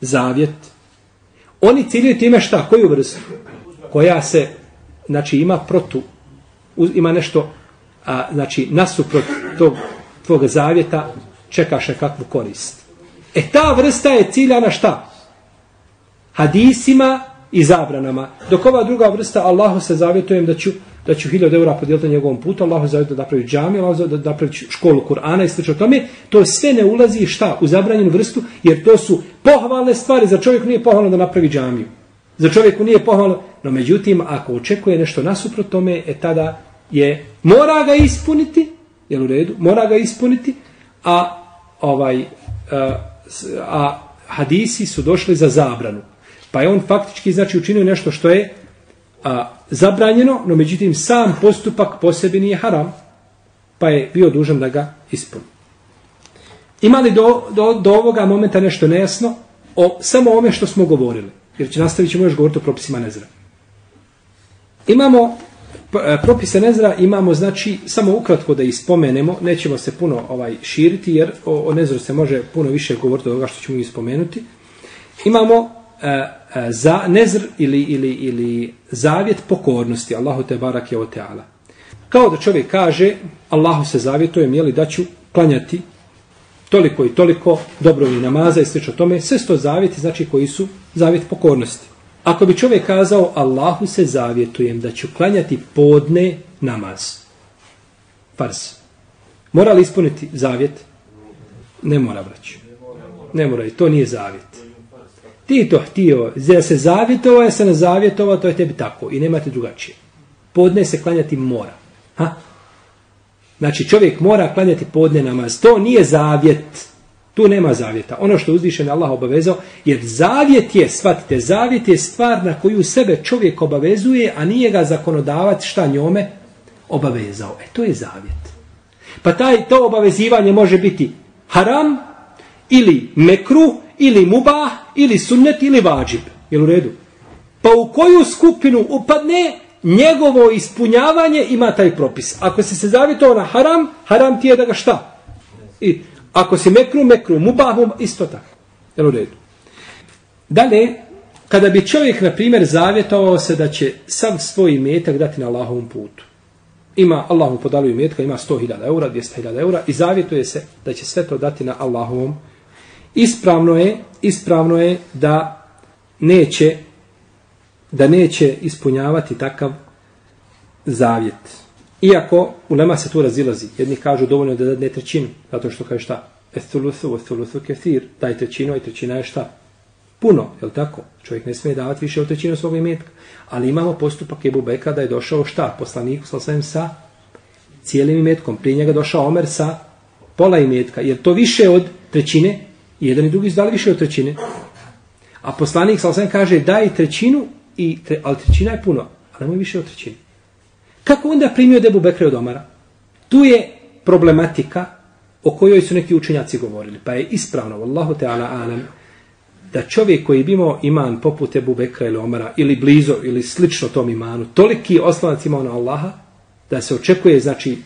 zavjet, oni ciljuju time šta? Koju vrstu? Koja se, znači, ima protu, ima nešto, a, znači, nasuprot tog tvog zavjeta, čekaš kakvu korist. E ta vrsta je ciljana šta? Hadisima i zabranama. Dok ova druga vrsta, Allahu se zavjetujem da ću da ću hiljad eura podijeliti na njegovom putu, Allahu zavjetujem da napravi džami, Allahu zavjetujem da napravi školu Kur'ana i sl. tome, to sve ne ulazi šta u zabranjenu vrstu, jer to su pohvalne stvari, za čovjeku nije pohvalno da napravi džamiju. Za čovjeku nije pohvalno, no međutim, ako očekuje nešto nasuprot tome, e tada je, mora ga ispuniti, jel u redu, mora ga ispuniti, a ovaj, uh, a hadisi su došli za zabranu. Pa je on faktički, znači, učinio nešto što je a, zabranjeno, no međutim sam postupak po sebi nije haram, pa je bio dužan da ga ispuni. Ima li do, do, do ovoga momenta nešto nejasno o samo ome što smo govorili? Jer će nastavit ćemo još govoriti o propisima Nezra. Imamo E, propise Nezra, imamo znači samo ukratko da ispomenemo, nećemo se puno ovaj širiti jer o, o Nezru se može puno više govoriti od ovoga što ćemo ispomenuti. Imamo e, E, za nezr ili, ili, ili zavjet pokornosti Allahu te barak je o teala. Kao da čovjek kaže Allahu se zavjetujem jeli da ću klanjati toliko i toliko dobrovi namaza i slično tome, sve sto zavjeti znači koji su zavjet pokornosti. Ako bi čovjek kazao Allahu se zavjetujem da ću klanjati podne namaz. Fars. Mora li ispuniti zavjet? Ne mora braći. Ne mora i to nije zavjet. Ti to htio, da se zavjetovao, ja se ne zavjetovao, to je tebi tako i nemate drugačije. Podne se klanjati mora. Ha? Znači čovjek mora klanjati podne namaz. To nije zavjet. Tu nema zavjeta. Ono što je uzvišen Allah obavezao, jer zavjet je, shvatite, zavjet je stvar na koju sebe čovjek obavezuje, a nije ga zakonodavac šta njome obavezao. E, to je zavjet. Pa taj, to obavezivanje može biti haram, ili mekru, ili mubah, ili sunnet, ili vađib. Jel u redu? Pa u koju skupinu upadne, njegovo ispunjavanje ima taj propis. Ako si se zavjetovao na haram, haram ti je da ga šta? I ako si mekru, mekru, mubah, isto tako. Jel u redu? Dalje, kada bi čovjek, na primjer, zavjetovao se da će sav svoj imetak dati na Allahovom putu. Ima, Allah mu podalio imetka, ima 100.000 eura, 200.000 eura i zavjetuje se da će sve to dati na Allahovom. Ispravno je, ispravno je da neće da neće ispunjavati takav zavjet. Iako u se tu razilazi. Jedni kažu dovoljno da dadne trećinu, zato što kaže šta? Ethuluthu, ethuluthu kethir. Daj trećinu, i trećina je šta? Puno, je tako? Čovjek ne smije davati više od trećinu svog imetka. Ali imamo postupak Ebu Beka da je došao šta? Poslaniku sa svojim sa cijelim imetkom. Prije njega došao Omer sa pola imetka. Jer to više od trećine, jedan i drugi zdali više od trećine. A poslanik sa svem kaže daj trećinu i tre, ali trećina je puno, ali nemoj više od trećine. Kako onda primio Debu Bekre od Omara? Tu je problematika o kojoj su neki učenjaci govorili. Pa je ispravno, Wallahu ta'ala alam, da čovjek koji bi imao iman poput Ebu Bekra ili Omara, ili blizo, ili slično tom imanu, toliki oslanac imao na Allaha, da se očekuje, znači,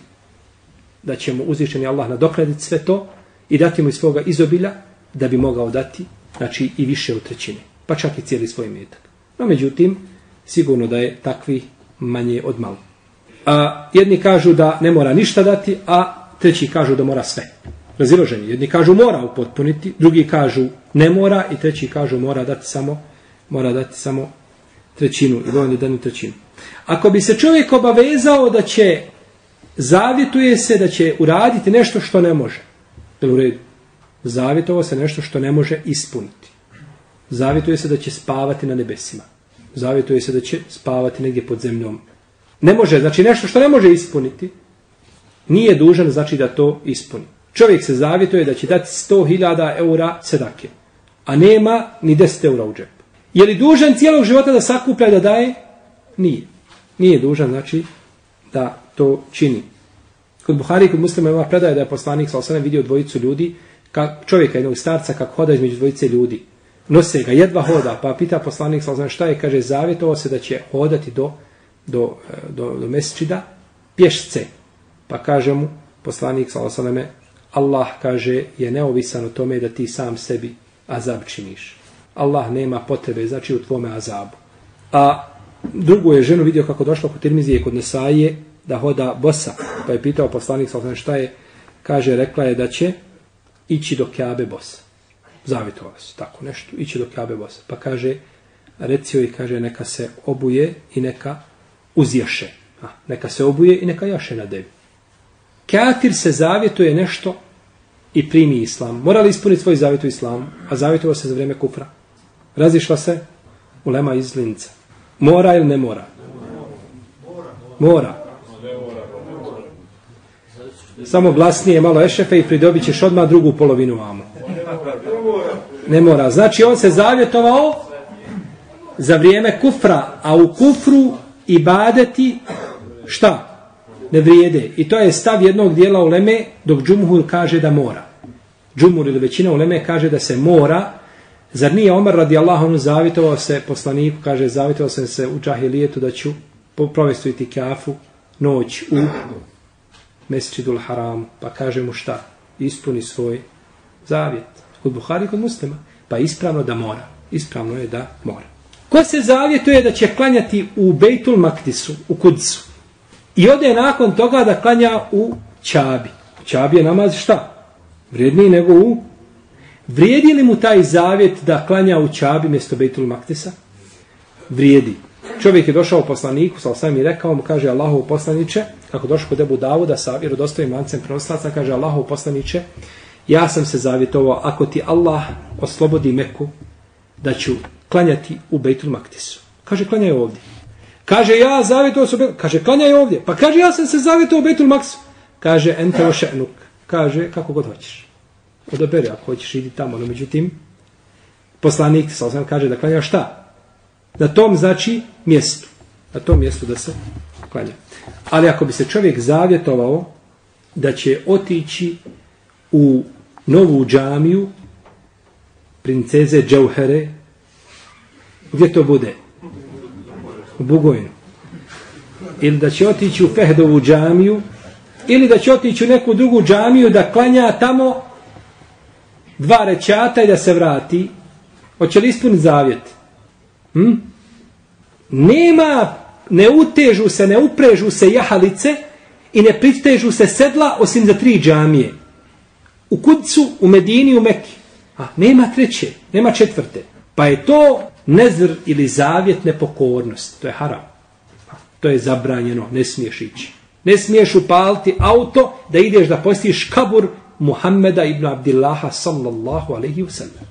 da će mu uzvišeni Allah nadoknaditi sve to i dati mu iz svoga izobilja, da bi mogao dati, znači, i više od trećine. Pa čak i cijeli svoj metak. No, međutim, sigurno da je takvi manje od malo. A, jedni kažu da ne mora ništa dati, a treći kažu da mora sve. Raziloženi. Jedni kažu mora upotpuniti, drugi kažu ne mora i treći kažu mora dati samo mora dati samo trećinu i dovoljno danu trećinu. Ako bi se čovjek obavezao da će zavjetuje se da će uraditi nešto što ne može. Jel u redu? Zavjetovo se nešto što ne može ispuniti. Zavjetuje se da će spavati na nebesima. Zavjetuje se da će spavati negdje pod zemljom. Ne može, znači nešto što ne može ispuniti, nije dužan znači da to ispuni. Čovjek se zavjetuje da će dati 100.000 eura sedake, a nema ni 10 eura u džepu. Je li dužan cijelog života da sakuplja i da daje? Nije. Nije dužan, znači, da to čini. Kod Buhari i kod muslima ima predaje da je poslanik sa osanem vidio dvojicu ljudi, kak, čovjeka jednog starca kako hoda između dvojice ljudi. Nose ga, jedva hoda, pa pita poslanik sa osanem šta je, kaže, zavjetovo se da će hodati do, E, do, do, do mesečida pješce. Pa kaže mu poslanik sa Allah kaže je neovisan o tome da ti sam sebi azab činiš. Allah nema potrebe, znači u tvome azabu. A drugu je ženu vidio kako došlo kod Tirmizije kod Nesaije da hoda bosa. Pa je pitao poslanik sa šta je, kaže, rekla je da će ići do Kjabe bosa. Zavitova se, tako nešto, ići do Kjabe bosa. Pa kaže, recio i kaže, neka se obuje i neka uzješe. A, neka se obuje i neka jaše na devi. Kafir se zavjetuje nešto i primi islam. Mora li ispuniti svoj zavjet u islamu? A zavjetovao se za vrijeme kufra. Razišla se u lema iz linca. Mora ili ne mora? Mora. Samo glasnije malo ešefe i pridobit ćeš odmah drugu polovinu amu. Ne mora. Znači on se zavjetovao za vrijeme kufra, a u kufru ibadeti šta? ne vrijede. I to je stav jednog dijela uleme, dok Džumhur kaže da mora. Džumhur ili većina uleme kaže da se mora. Zar nije Omar radi Allahom zavitovao se poslaniku, kaže zavitovao sam se u džahilijetu da ću provesti kafu noć u Mesčidul Haramu. Pa kaže mu šta? Ispuni svoj zavjet. Kod Buhari kod muslima. Pa ispravno da mora. Ispravno je da mora. Ko se zavjetuje da će klanjati u Bejtul Maktisu, u Kudsu? I ode nakon toga da klanja u Čabi. U Čabi je namaz šta? Vrijedniji nego u... Vrijedi li mu taj zavjet da klanja u Čabi mjesto Bejtul Maktisa? Vrijedi. Čovjek je došao u poslaniku, sa osam i rekao mu, kaže Allahov poslaniće, kako došao kod Ebu Davuda sa vjerodostojim lancem prenoslaca, kaže Allahov poslaniće, ja sam se zavjetovao, ako ti Allah oslobodi Meku, da ću klanjati u Bejtul Maktisu. Kaže, klanjaj ovdje. Kaže, ja zavjetuo se Betul Kaže, klanjaj ovdje. Pa kaže, ja sam se zavjetuo u Bejtul Maktisu. Kaže, ente o še'nuk. Kaže, kako god hoćeš. odabere, ako hoćeš idi tamo, no međutim, poslanik, sa osam kaže da klanja šta? Na tom, znači, mjestu. Na tom mjestu da se klanja. Ali ako bi se čovjek zavjetovao da će otići u novu džamiju princeze Džauhere, gdje to bude? U Bugojnu. Ili da će otići u Fehdovu džamiju, ili da će otići u neku drugu džamiju da klanja tamo dva rećata i da se vrati, hoće li ispuniti zavjet? Hm? Nema, ne utežu se, ne uprežu se jahalice i ne pritežu se sedla osim za tri džamije. U Kudcu, u Medini, u Meki. A, nema treće, nema četvrte. Pa je to nezr ili zavjet nepokornost. To je haram. To je zabranjeno, ne smiješ ići. Ne smiješ upaliti auto da ideš da postiš kabur Muhammeda ibn Abdillaha sallallahu alaihi wa sallam.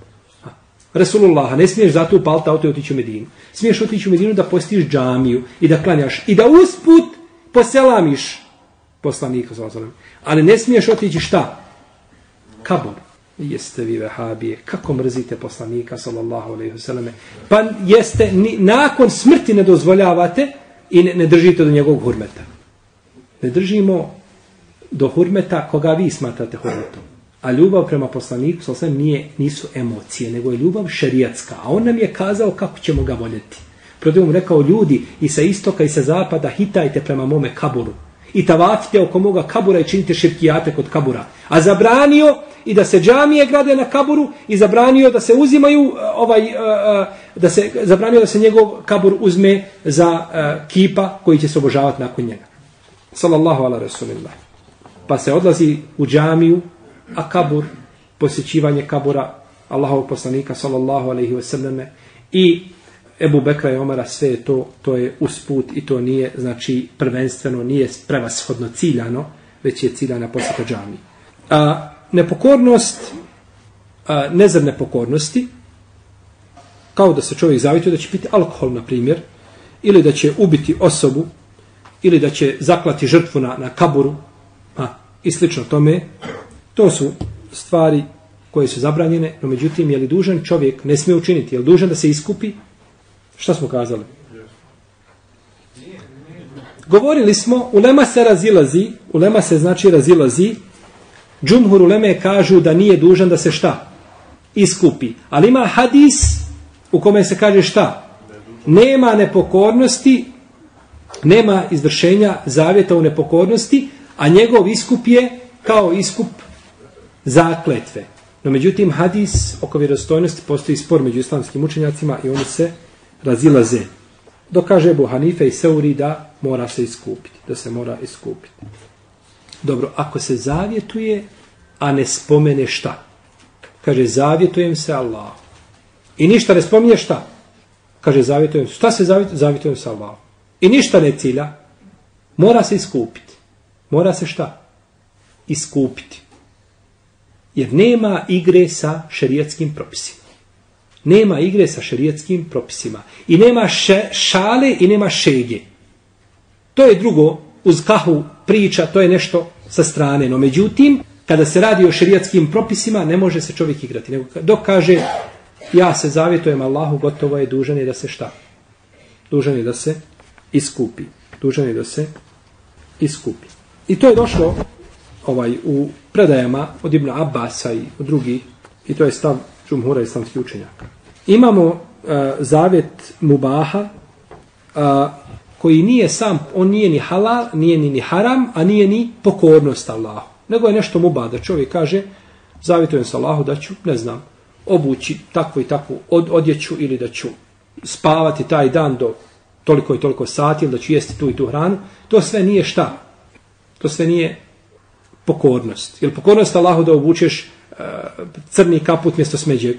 Ne smiješ zato upaliti auto i otići u Medinu. Smiješ otići u Medinu da postiš džamiju i da klanjaš i da usput poselamiš poslanika sallallahu alaihi wa sallam. Ali ne smiješ otići šta? Kabur. Jeste vi vehabije, kako mrzite poslanika sallallahu alaihi vseleme. Pa jeste, ni, nakon smrti ne dozvoljavate i ne, ne držite do njegovog hurmeta. Ne držimo do hurmeta koga vi smatrate hurmetom. A ljubav prema poslaniku sallallahu alaihi nije, nisu emocije, nego je ljubav šerijatska. A on nam je kazao kako ćemo ga voljeti. Protiv mu rekao ljudi i sa istoka i sa zapada hitajte prema mome kaburu. I tavacite oko moga kabura i činite širkijate kod kabura. A zabranio i da se džamije grade na kaburu i zabranio da se uzimaju e, ovaj e, e, da se zabranio da se njegov kabur uzme za kipa koji će se obožavati nakon njega. Sallallahu ala rasulillah pa se odlazi u džamiju, a kabur, posjećivanje kabura Allahov poslanika sallallahu alaihi wasallam, i Ebu Bekra i Omara sve je to, to je usput i to nije, znači prvenstveno, nije prevashodno ciljano, već je ciljana posjeta džami. A, nepokornost, a, nezar nepokornosti, kao da se čovjek zavituje da će piti alkohol, na primjer, ili da će ubiti osobu, ili da će zaklati žrtvu na, na kaburu, a, i slično tome, to su stvari koje su zabranjene, no međutim, je li dužan čovjek, ne smije učiniti, je li dužan da se iskupi? Šta smo kazali? Govorili smo, ulema se razilazi, ulema se znači razilazi, džumhur uleme kažu da nije dužan da se šta? Iskupi. Ali ima hadis u kome se kaže šta? Nema nepokornosti, nema izvršenja zavjeta u nepokornosti, a njegov iskup je kao iskup zakletve. No međutim, hadis oko vjerostojnosti postoji spor među islamskim učenjacima i oni se razilaze. Dokaže Ebu Hanife i Seuri da mora se iskupiti, da se mora iskupiti. Dobro, ako se zavjetuje, a ne spomene šta? Kaže, zavjetujem se Allah. I ništa ne spominje šta? Kaže, zavjetujem se. Šta se zavjetujem? Zavjetujem se Allah. I ništa ne cilja. Mora se iskupiti mora se šta? Iskupiti. Jer nema igre sa šerijatskim propisima. Nema igre sa šerijatskim propisima. I nema še, šale i nema šege. To je drugo, uz kahu priča, to je nešto sa strane. No međutim, kada se radi o šerijatskim propisima, ne može se čovjek igrati. Nego dok kaže, ja se zavjetujem Allahu, gotovo je dužan je da se šta? Dužan je da se iskupi. Dužan je da se iskupi. I to je došlo ovaj u predajama od Ibn Abbasa i od drugih, i to je stav džumhura islamskih učenjaka. Imamo uh, zavet Mubaha, uh, koji nije sam, on nije ni halal, nije ni, ni haram, a nije ni pokornost Allahu. Nego je nešto muba da čovjek kaže, zavjetujem se Allahu da ću, ne znam, obući takvu i takvu od, odjeću ili da ću spavati taj dan do toliko i toliko sati ili da ću jesti tu i tu hranu. To sve nije šta? To sve nije pokornost. Jer pokornost Allahu da obučeš uh, crni kaput mjesto smeđeg?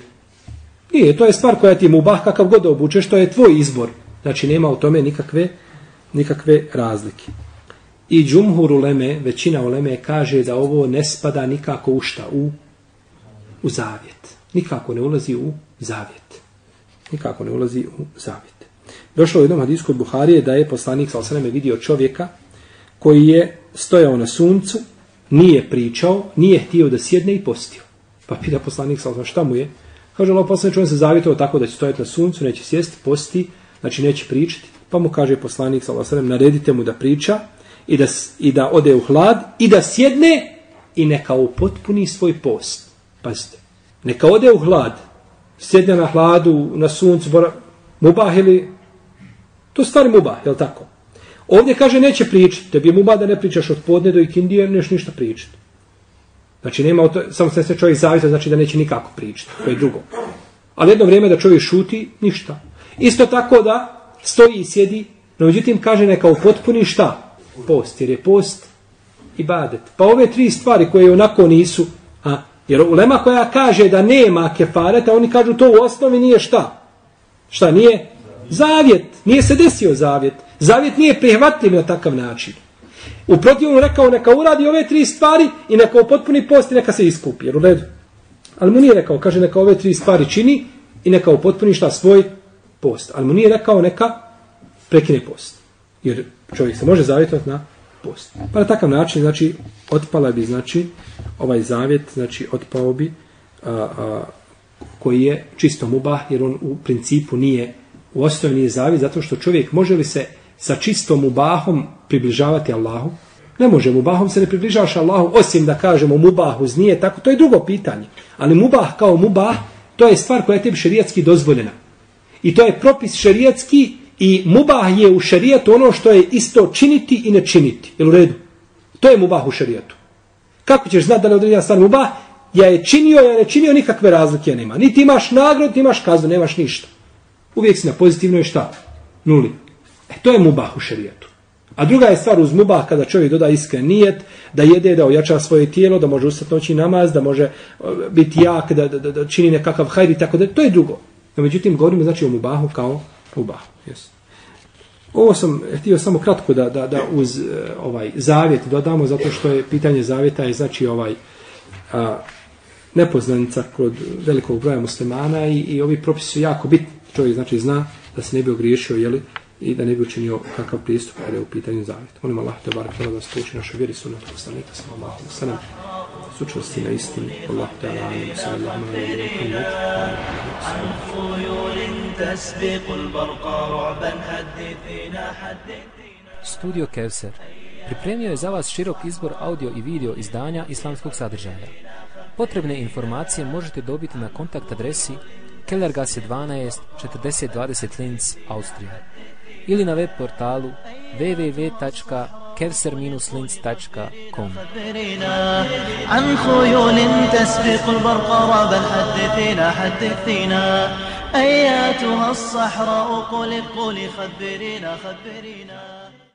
Nije, to je stvar koja ti je mubah kakav god da obučeš, to je tvoj izbor. Znači nema u tome nikakve, nikakve razlike. I džumhur uleme, većina uleme kaže da ovo ne spada nikako u šta? U, u zavjet. Nikako ne ulazi u zavjet. Nikako ne ulazi u zavjet. Došlo u jednom hadisku od Buharije da je poslanik sa osaname vidio čovjeka koji je stojao na suncu, nije pričao, nije htio da sjedne i postio. Pa pita poslanik sa šta mu je? Kaže Allah poslanik on se zavjetovao tako da će stojati na suncu, neće sjesti, posti, znači neće pričati. Pa mu kaže poslanik sa sallam, naredite mu da priča i da, i da ode u hlad i da sjedne i neka upotpuni svoj post. Pazite, neka ode u hlad, sjedne na hladu, na suncu, bora, mubah ili... To stvari mubah, je tako? Ovdje kaže neće pričati, tebi je mubah da ne pričaš od podne do ikindije, neš ništa pričati. Znači nema, to, samo se čovjek zavisno, znači da neće nikako pričati, to je drugo. Ali jedno vrijeme da čovjek šuti, ništa. Isto tako da stoji i sjedi, no međutim kaže neka upotpuni šta? Post, jer je post i badet. Pa ove tri stvari koje onako nisu, a, jer ulema koja kaže da nema kefareta, oni kažu to u osnovi nije šta? Šta nije? Zavjet. Nije se desio zavjet. Zavjet nije prihvatljiv na takav način. U protivnom rekao neka uradi ove tri stvari i neka upotpuni post i neka se iskupi. Jer u redu. Ali mu nije rekao, kaže neka ove tri stvari čini i neka upotpuni šta svoj post. Ali mu nije rekao neka prekine post. Jer čovjek se može zavjetovati na post. Pa na takav način, znači, otpala bi, znači, ovaj zavjet, znači, otpao bi a, a, koji je čisto mubah, jer on u principu nije, u osnovi nije zavjet, zato što čovjek može li se sa čistom mubahom približavati Allahu? Ne može, mubahom se ne približavaš Allahu, osim da kažemo mubahu znije, tako, to je drugo pitanje. Ali mubah kao mubah, to je stvar koja je tebi šerijatski dozvoljena. I to je propis šerijatski i mubah je u šerijatu ono što je isto činiti i ne činiti. Jel u redu? To je mubah u šerijatu. Kako ćeš znati da ne određena stvar mubah? Ja je činio, ja ne činio, nikakve razlike nema. Niti imaš nagrod, niti imaš kaznu, nemaš ništa. Uvijek si na pozitivnoj šta? Nuli. E, to je mubah u šerijetu. A druga je stvar uz mubah kada čovjek doda iskren nijet, da jede, da ojača svoje tijelo, da može ustati noći namaz, da može uh, biti jak, da, da, da, da čini nekakav hajr i tako da. To je drugo. No, međutim, govorimo znači o mubahu kao mubahu. Yes. Ovo sam htio samo kratko da, da, da uz uh, ovaj zavjet dodamo, zato što je pitanje zavjeta je znači ovaj a, nepoznanica kod velikog broja muslimana i, i ovi propisi su jako bitni. Čovjek znači zna da se ne bi ogriješio, jeli, i da ne bi učinio kakav pristup kada je u pitanju zavjet. Molim Allah te barak da se uči našoj vjeri sunnatu poslanika sallallahu alejhi ve sellem sučvrsti na istini Allah te ala alim sallallahu alejhi ve Studio Kevser pripremio je za vas širok izbor audio i video izdanja islamskog sadržaja. Potrebne informacije možete dobiti na kontakt adresi Kellergasse 12 4020 Linz, Austrija ili na web portalu www.kevser-linz.com عن خيول تسبق البرق رابا حدثينا حدثينا. أياتها الصحراء قولي قولي خبرينا خبرينا.